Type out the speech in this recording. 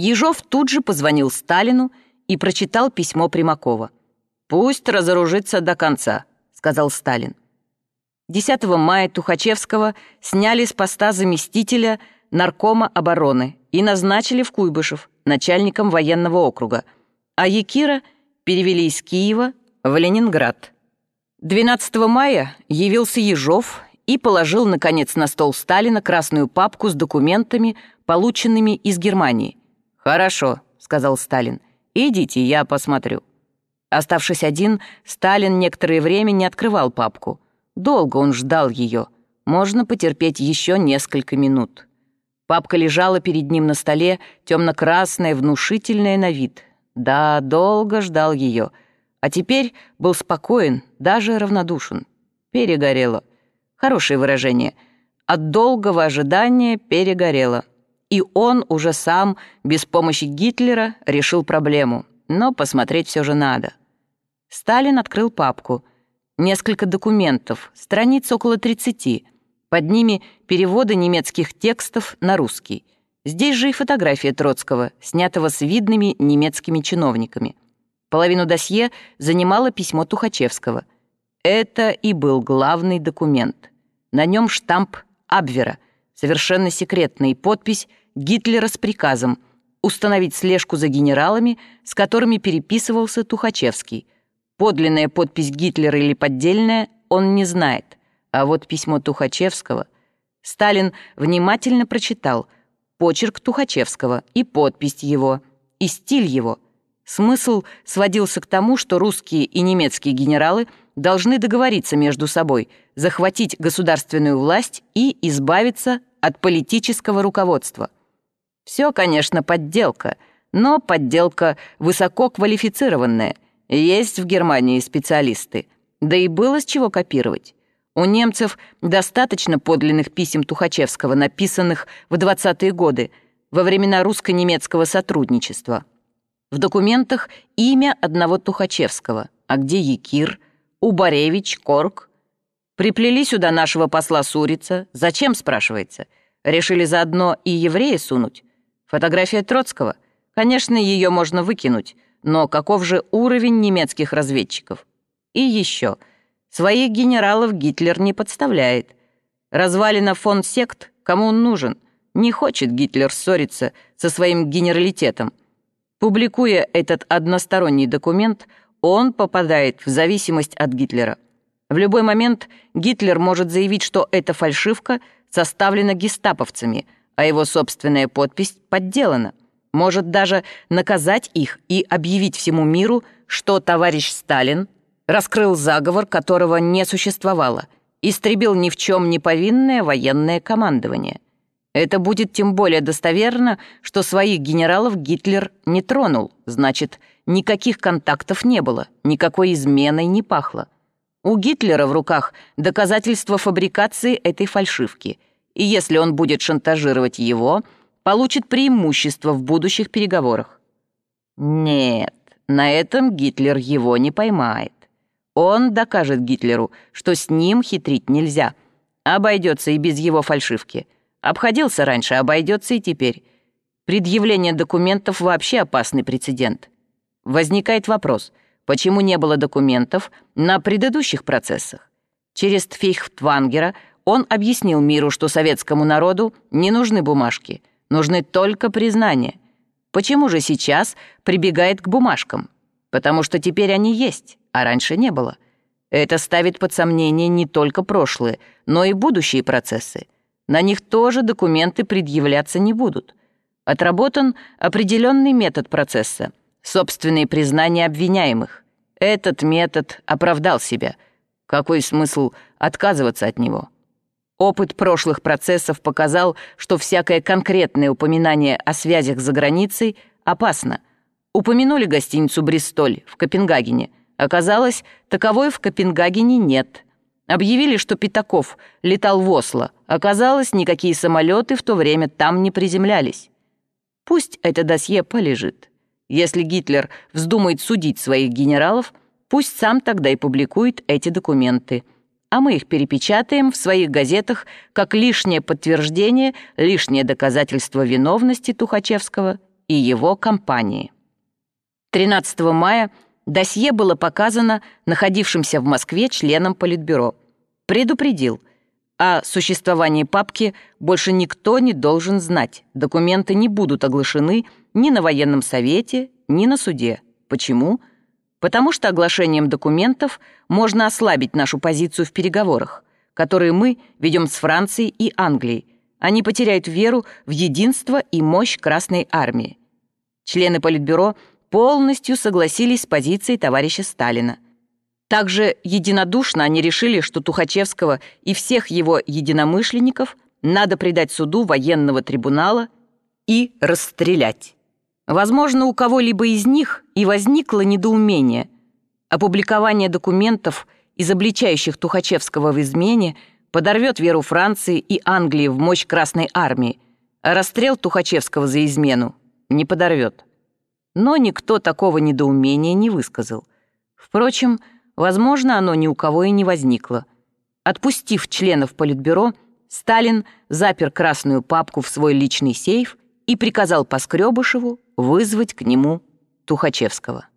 Ежов тут же позвонил Сталину и прочитал письмо Примакова. «Пусть разоружится до конца», — сказал Сталин. 10 мая Тухачевского сняли с поста заместителя наркома обороны и назначили в Куйбышев начальником военного округа, а Якира перевели из Киева в Ленинград. 12 мая явился Ежов и положил, наконец, на стол Сталина красную папку с документами, полученными из Германии. «Хорошо», — сказал Сталин, — «идите, я посмотрю». Оставшись один, Сталин некоторое время не открывал папку. Долго он ждал ее. Можно потерпеть еще несколько минут. Папка лежала перед ним на столе, темно-красная, внушительная на вид. Да, долго ждал ее — а теперь был спокоен, даже равнодушен. Перегорело. Хорошее выражение. От долгого ожидания перегорело. И он уже сам, без помощи Гитлера, решил проблему. Но посмотреть все же надо. Сталин открыл папку. Несколько документов, страниц около 30. Под ними переводы немецких текстов на русский. Здесь же и фотография Троцкого, снятого с видными немецкими чиновниками. Половину досье занимало письмо Тухачевского. Это и был главный документ. На нем штамп Абвера, совершенно секретный, подпись Гитлера с приказом установить слежку за генералами, с которыми переписывался Тухачевский. Подлинная подпись Гитлера или поддельная он не знает. А вот письмо Тухачевского Сталин внимательно прочитал почерк Тухачевского и подпись его, и стиль его — Смысл сводился к тому, что русские и немецкие генералы должны договориться между собой, захватить государственную власть и избавиться от политического руководства. Все, конечно, подделка, но подделка высококвалифицированная. Есть в Германии специалисты. Да и было с чего копировать. У немцев достаточно подлинных писем Тухачевского, написанных в 20-е годы, во времена русско-немецкого сотрудничества. В документах имя одного Тухачевского, а где Якир, Убаревич, Корк. Приплели сюда нашего посла Сурица. Зачем, спрашивается? Решили заодно и еврея сунуть? Фотография Троцкого? Конечно, ее можно выкинуть, но каков же уровень немецких разведчиков? И еще. Своих генералов Гитлер не подставляет. Развалина фон сект, кому он нужен? Не хочет Гитлер ссориться со своим генералитетом. Публикуя этот односторонний документ, он попадает в зависимость от Гитлера. В любой момент Гитлер может заявить, что эта фальшивка составлена гестаповцами, а его собственная подпись подделана. Может даже наказать их и объявить всему миру, что товарищ Сталин раскрыл заговор, которого не существовало, истребил ни в чем не повинное военное командование – это будет тем более достоверно, что своих генералов Гитлер не тронул, значит, никаких контактов не было, никакой изменой не пахло. У Гитлера в руках доказательства фабрикации этой фальшивки, и если он будет шантажировать его, получит преимущество в будущих переговорах. Нет, на этом Гитлер его не поймает. Он докажет Гитлеру, что с ним хитрить нельзя, обойдется и без его фальшивки — Обходился раньше, обойдется и теперь. Предъявление документов вообще опасный прецедент. Возникает вопрос, почему не было документов на предыдущих процессах? Через Тфейхтвангера он объяснил миру, что советскому народу не нужны бумажки, нужны только признания. Почему же сейчас прибегает к бумажкам? Потому что теперь они есть, а раньше не было. Это ставит под сомнение не только прошлые, но и будущие процессы. На них тоже документы предъявляться не будут. Отработан определенный метод процесса, собственные признания обвиняемых. Этот метод оправдал себя. Какой смысл отказываться от него? Опыт прошлых процессов показал, что всякое конкретное упоминание о связях за границей опасно. Упомянули гостиницу «Бристоль» в Копенгагене. Оказалось, таковой в Копенгагене нет – Объявили, что Пятаков летал в Осло. Оказалось, никакие самолеты в то время там не приземлялись. Пусть это досье полежит. Если Гитлер вздумает судить своих генералов, пусть сам тогда и публикует эти документы. А мы их перепечатаем в своих газетах как лишнее подтверждение, лишнее доказательство виновности Тухачевского и его компании. 13 мая досье было показано находившимся в Москве членам Политбюро. Предупредил, о существовании папки больше никто не должен знать. Документы не будут оглашены ни на военном совете, ни на суде. Почему? Потому что оглашением документов можно ослабить нашу позицию в переговорах, которые мы ведем с Францией и Англией. Они потеряют веру в единство и мощь Красной Армии. Члены Политбюро полностью согласились с позицией товарища Сталина. Также единодушно они решили, что Тухачевского и всех его единомышленников надо предать суду военного трибунала и расстрелять. Возможно, у кого-либо из них и возникло недоумение. Опубликование документов, изобличающих Тухачевского в измене, подорвет веру Франции и Англии в мощь Красной Армии, а расстрел Тухачевского за измену не подорвет. Но никто такого недоумения не высказал. Впрочем, возможно, оно ни у кого и не возникло. Отпустив членов Политбюро, Сталин запер красную папку в свой личный сейф и приказал Поскребышеву вызвать к нему Тухачевского.